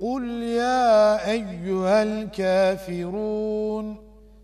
قل يا أيها الكافرون